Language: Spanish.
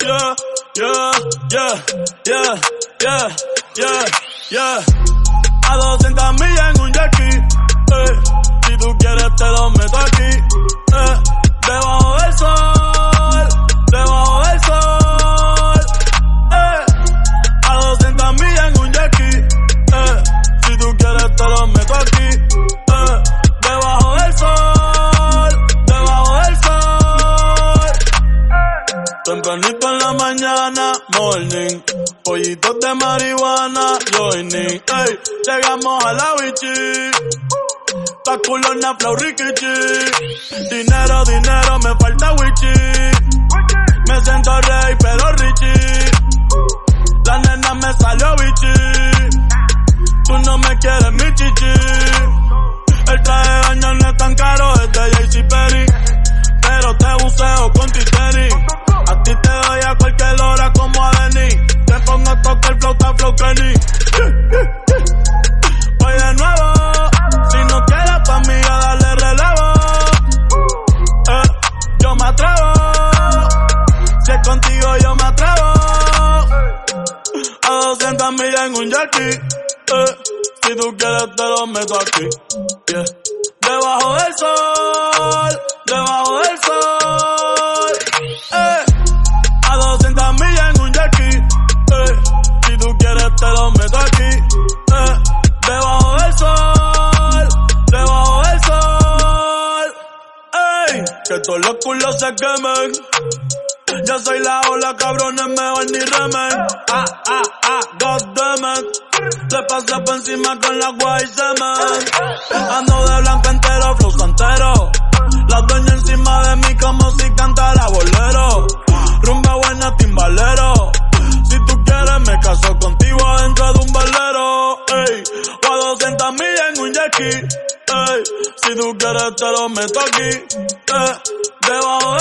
Yeah, yeah, yeah, yeah, yeah, yeah, yeah. A 200 millas en un jet ski. Eh, si tú quieres te lo meto aquí. Morning. Pollitos de marihuana, joining. Ey, llegamos a la bichi. Pa' culona, flow, rikichi. Dinero, dinero, me falta wichi. Me siento rey, pero richie. La nena me salió bichi. Tú no me quieres, mi chichi. El traje 200 millas en un jackie. Eh, si tú quieres, te lo meto aquí. Yeah. Debajo del sol, debajo del sol. Eh, a 200 millas en un jackie. Eh, si tú quieres, te lo meto aquí. Eh, debajo del sol, debajo del sol. Ey, que todos los culos se quemen. Yo soy la ola, cabrones, mejor ni remen. Ah, ah, ah, goddammit. Le pasé por encima con la guay semen. Ando de blanco entero, flow santero. La dueña encima de mí como si cantara bolero. Rumba buena, timbalero. Si tú quieres, me caso contigo adentro de un velero. Ey, o a 200 millas en un. Ey, si tú quieres, te lo meto aquí. Eh, debajo